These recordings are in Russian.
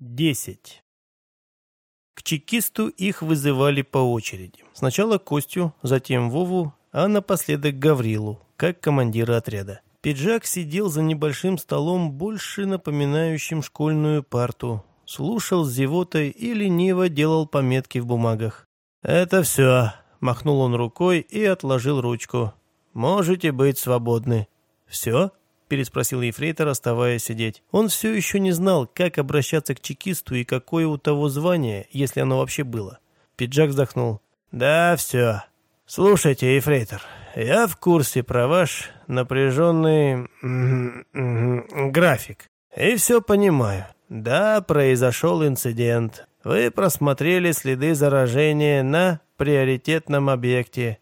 Десять. К чекисту их вызывали по очереди. Сначала Костю, затем Вову, а напоследок Гаврилу, как командира отряда. Пиджак сидел за небольшим столом, больше напоминающим школьную парту, слушал зевотой и лениво делал пометки в бумагах. «Это все», — махнул он рукой и отложил ручку. «Можете быть свободны». «Все?» Переспросил ефрейтор, оставаясь сидеть. Он все еще не знал, как обращаться к чекисту и какое у того звание, если оно вообще было. Пиджак вздохнул. «Да, все. Слушайте, ефрейтор, я в курсе про ваш напряженный график. И все понимаю. Да, произошел инцидент. Вы просмотрели следы заражения на приоритетном объекте.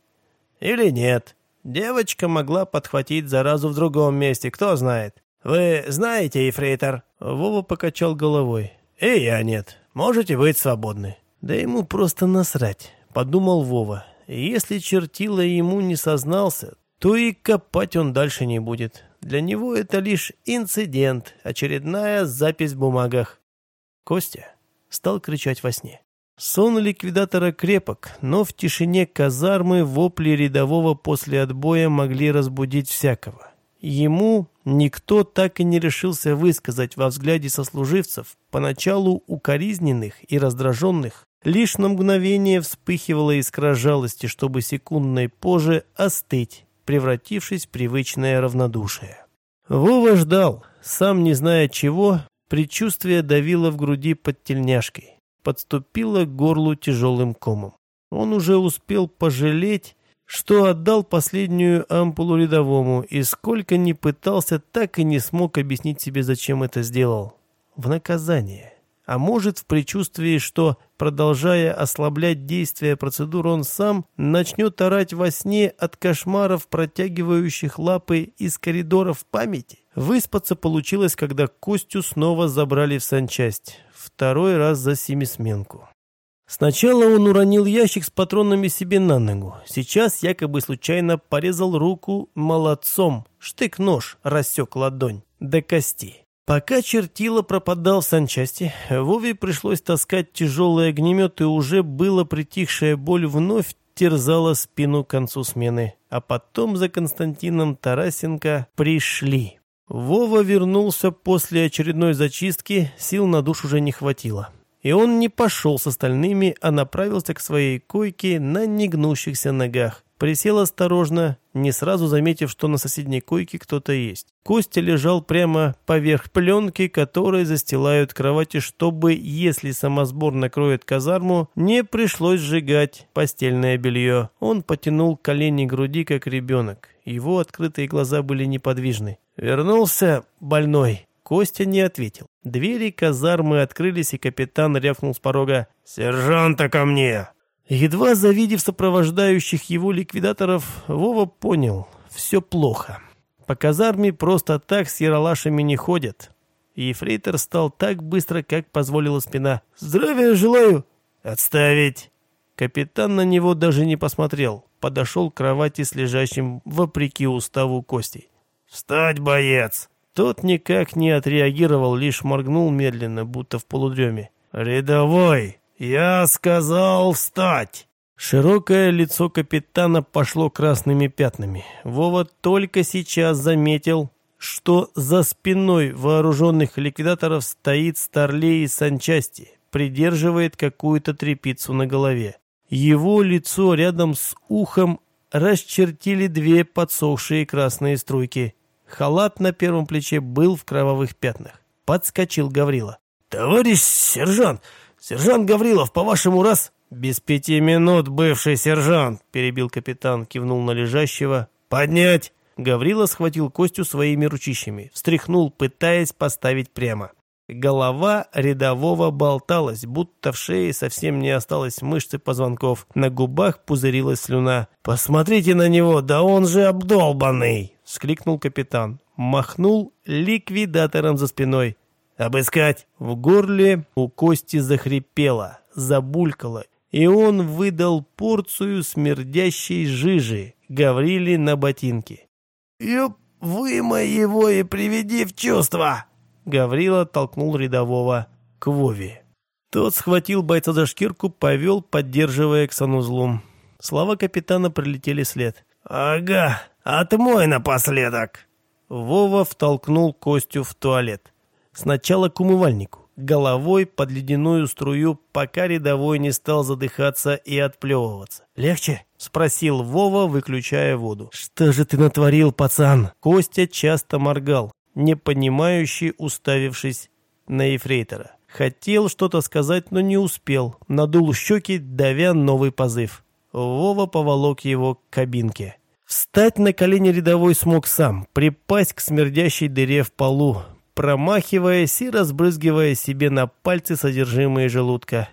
Или нет? Девочка могла подхватить заразу в другом месте, кто знает. Вы знаете, Ефрейтор?» Вова покачал головой. «И я нет. Можете быть свободны». «Да ему просто насрать», — подумал Вова. «Если чертила ему не сознался, то и копать он дальше не будет. Для него это лишь инцидент, очередная запись в бумагах». Костя стал кричать во сне. Сон ликвидатора крепок, но в тишине казармы вопли рядового после отбоя могли разбудить всякого. Ему никто так и не решился высказать во взгляде сослуживцев, поначалу укоризненных и раздраженных, лишь на мгновение вспыхивала искра жалости, чтобы секундной позже остыть, превратившись в привычное равнодушие. Вова ждал, сам не зная чего, предчувствие давило в груди под тельняшкой подступила к горлу тяжелым комом. Он уже успел пожалеть, что отдал последнюю ампулу рядовому, и сколько ни пытался, так и не смог объяснить себе, зачем это сделал. В наказание. А может, в предчувствии, что, продолжая ослаблять действия процедур, он сам начнет орать во сне от кошмаров, протягивающих лапы из коридоров памяти? Выспаться получилось, когда Костю снова забрали в санчасть второй раз за семисменку. Сначала он уронил ящик с патронами себе на ногу. Сейчас якобы случайно порезал руку молодцом. Штык-нож рассек ладонь до кости. Пока чертила пропадал в санчасти, Вове пришлось таскать тяжелый огнемет, и уже было притихшая боль вновь терзала спину к концу смены. А потом за Константином Тарасенко пришли. Вова вернулся после очередной зачистки, сил на душ уже не хватило. И он не пошел с остальными, а направился к своей койке на негнущихся ногах. Присел осторожно, не сразу заметив, что на соседней койке кто-то есть. Костя лежал прямо поверх пленки, которые застилают кровати, чтобы, если самосбор накроет казарму, не пришлось сжигать постельное белье. Он потянул колени груди, как ребенок. Его открытые глаза были неподвижны. «Вернулся больной». Костя не ответил. Двери казармы открылись, и капитан рявкнул с порога «Сержанта ко мне!». Едва завидев сопровождающих его ликвидаторов, Вова понял – все плохо. По казарме просто так с яролашами не ходят. И ефрейтор стал так быстро, как позволила спина. «Здравия желаю!» «Отставить!» Капитан на него даже не посмотрел. Подошел к кровати с лежащим, вопреки уставу, Костей. «Встать, боец!» Тот никак не отреагировал, лишь моргнул медленно, будто в полудреме. «Рядовой, я сказал встать!» Широкое лицо капитана пошло красными пятнами. Вова только сейчас заметил, что за спиной вооруженных ликвидаторов стоит старлей из санчасти, придерживает какую-то трепицу на голове. Его лицо рядом с ухом расчертили две подсохшие красные струйки. Халат на первом плече был в кровавых пятнах. Подскочил Гаврила. «Товарищ сержант! Сержант Гаврилов, по-вашему, раз...» «Без пяти минут, бывший сержант!» — перебил капитан, кивнул на лежащего. «Поднять!» Гаврила схватил Костю своими ручищами, встряхнул, пытаясь поставить прямо. Голова рядового болталась, будто в шее совсем не осталось мышцы позвонков. На губах пузырилась слюна. «Посмотрите на него, да он же обдолбанный!» — вскрикнул капитан. Махнул ликвидатором за спиной. «Обыскать!» В горле у Кости захрипело, забулькало, и он выдал порцию смердящей жижи Гавриле на ботинки. «Ёп, вымой его и приведи в чувство!» Гаврила толкнул рядового. к Вове. Тот схватил бойца за шкирку, повел, поддерживая к санузлу. Слова капитана прилетели след. «Ага, отмой напоследок!» Вова втолкнул Костю в туалет. Сначала к умывальнику, головой под ледяную струю, пока рядовой не стал задыхаться и отплевываться. «Легче?» — спросил Вова, выключая воду. «Что же ты натворил, пацан?» Костя часто моргал, непонимающий, уставившись на ефрейтора. Хотел что-то сказать, но не успел. Надул щеки, давя новый позыв. Вова поволок его к кабинке. Встать на колени рядовой смог сам, припасть к смердящей дыре в полу, промахиваясь и разбрызгивая себе на пальцы содержимое желудка.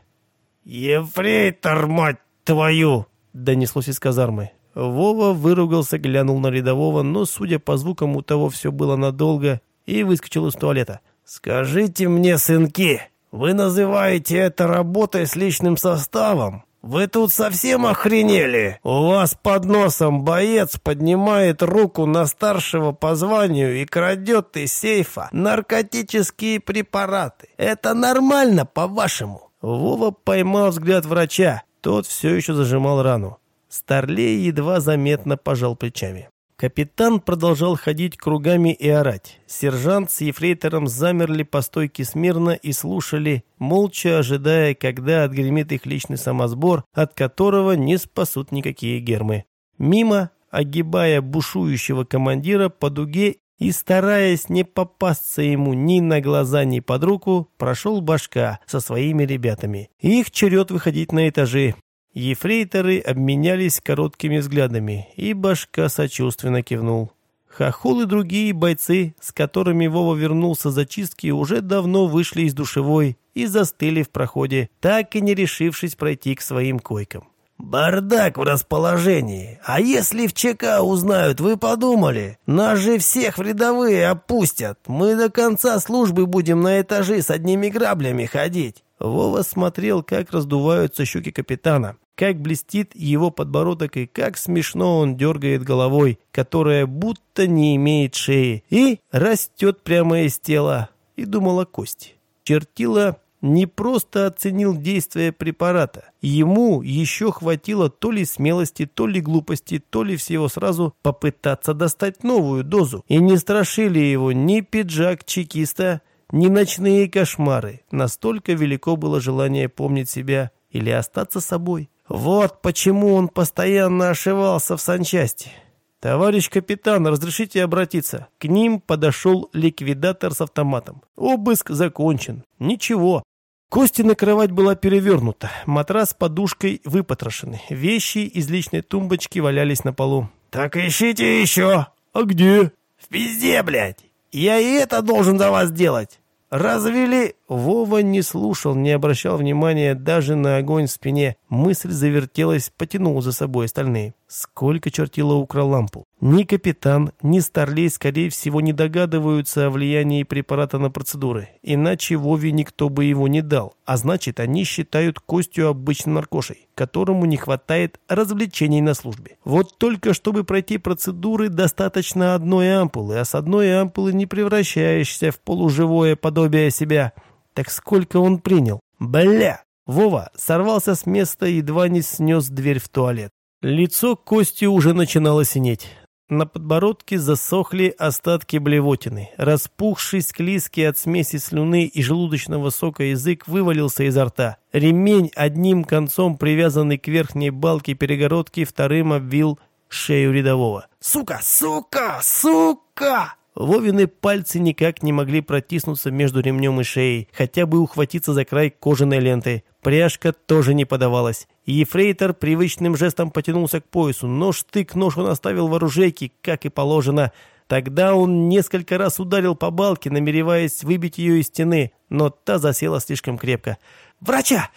«Ефрейтор, мать твою!» — донеслось из казармы. Вова выругался, глянул на рядового, но, судя по звукам, у того все было надолго, и выскочил из туалета. «Скажите мне, сынки, вы называете это работой с личным составом? Вы тут совсем охренели? У вас под носом боец поднимает руку на старшего по званию и крадет из сейфа наркотические препараты. Это нормально, по-вашему?» Вова поймал взгляд врача. Тот все еще зажимал рану. Старлей едва заметно пожал плечами. Капитан продолжал ходить кругами и орать. Сержант с ефрейтором замерли по стойке смирно и слушали, молча ожидая, когда отгремит их личный самосбор, от которого не спасут никакие гермы. Мимо, огибая бушующего командира по дуге и стараясь не попасться ему ни на глаза, ни под руку, прошел башка со своими ребятами. Их черед выходить на этажи. Ефрейторы обменялись короткими взглядами, и башка сочувственно кивнул. Хохол и другие бойцы, с которыми Вова вернулся за чистки, уже давно вышли из душевой и застыли в проходе, так и не решившись пройти к своим койкам. «Бардак в расположении. А если в ЧК узнают, вы подумали? Нас же всех в рядовые опустят. Мы до конца службы будем на этажи с одними граблями ходить». Вова смотрел, как раздуваются щеки капитана как блестит его подбородок и как смешно он дергает головой, которая будто не имеет шеи, и растет прямо из тела, и думал о кости. Чертила не просто оценил действие препарата. Ему еще хватило то ли смелости, то ли глупости, то ли всего сразу попытаться достать новую дозу. И не страшили его ни пиджак чекиста, ни ночные кошмары. Настолько велико было желание помнить себя или остаться собой. Вот почему он постоянно ошивался в санчасти. «Товарищ капитан, разрешите обратиться?» К ним подошел ликвидатор с автоматом. Обыск закончен. Ничего. Костина кровать была перевернута, матрас с подушкой выпотрошены, вещи из личной тумбочки валялись на полу. «Так ищите еще!» «А где?» «В пизде, блядь! Я и это должен за вас делать!» «Развели...» Вова не слушал, не обращал внимания даже на огонь в спине. Мысль завертелась, потянула за собой остальные. Сколько чертила украл лампу. Ни капитан, ни Старлей, скорее всего, не догадываются о влиянии препарата на процедуры. Иначе Вове никто бы его не дал. А значит, они считают Костю обычным наркошей, которому не хватает развлечений на службе. Вот только чтобы пройти процедуры, достаточно одной ампулы, а с одной ампулы не превращаешься в полуживое подобие себя. Так сколько он принял? Бля! Вова сорвался с места и едва не снес дверь в туалет. Лицо Кости уже начинало синеть. На подбородке засохли остатки блевотины. Распухший, склизкий от смеси слюны и желудочного сока язык вывалился изо рта. Ремень, одним концом привязанный к верхней балке перегородки, вторым обвил шею рядового. «Сука! Сука! Сука!» Вовины пальцы никак не могли протиснуться между ремнем и шеей, хотя бы ухватиться за край кожаной ленты. Пряжка тоже не подавалась. Ефрейтор привычным жестом потянулся к поясу, но штык-нож он оставил в оружейке, как и положено. Тогда он несколько раз ударил по балке, намереваясь выбить ее из стены, но та засела слишком крепко. «Врача!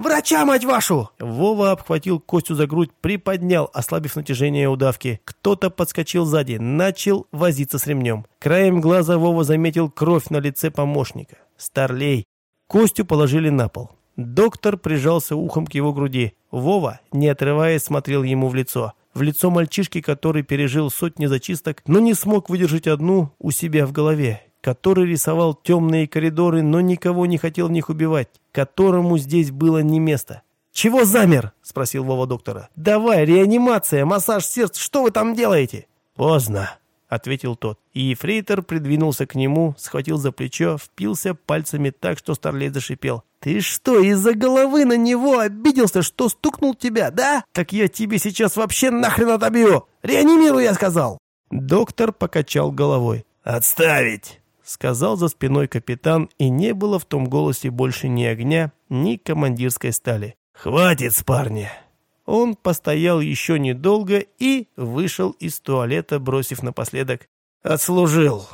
«Врача, мать вашу!» Вова обхватил Костю за грудь, приподнял, ослабив натяжение удавки. Кто-то подскочил сзади, начал возиться с ремнем. Краем глаза Вова заметил кровь на лице помощника. Старлей. Костю положили на пол. Доктор прижался ухом к его груди. Вова, не отрываясь, смотрел ему в лицо. В лицо мальчишки, который пережил сотни зачисток, но не смог выдержать одну у себя в голове. Который рисовал темные коридоры, но никого не хотел в них убивать, которому здесь было не место. «Чего замер?» — спросил Вова доктора. «Давай, реанимация, массаж сердца, что вы там делаете?» «Поздно», — ответил тот. И ефрейтор придвинулся к нему, схватил за плечо, впился пальцами так, что Старлей зашипел. «Ты что, из-за головы на него обиделся, что стукнул тебя, да? Так я тебе сейчас вообще нахрен отобью! Реанимируй, я сказал!» Доктор покачал головой. «Отставить!» — сказал за спиной капитан, и не было в том голосе больше ни огня, ни командирской стали. «Хватит с парня!» Он постоял еще недолго и вышел из туалета, бросив напоследок «Отслужил!»